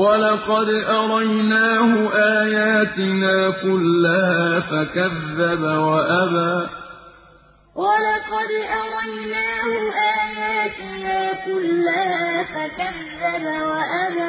وَلَقَدْ أَرَيْنَاهُ آيَاتِنَا كُلَّهَا فَكَذَّبَ وَأَبَىٰ وَلَقَدْ أَرَيْنَاهُ آيَاتِنَا كُلَّهَا فَكَذَّبَ وَأَبَىٰ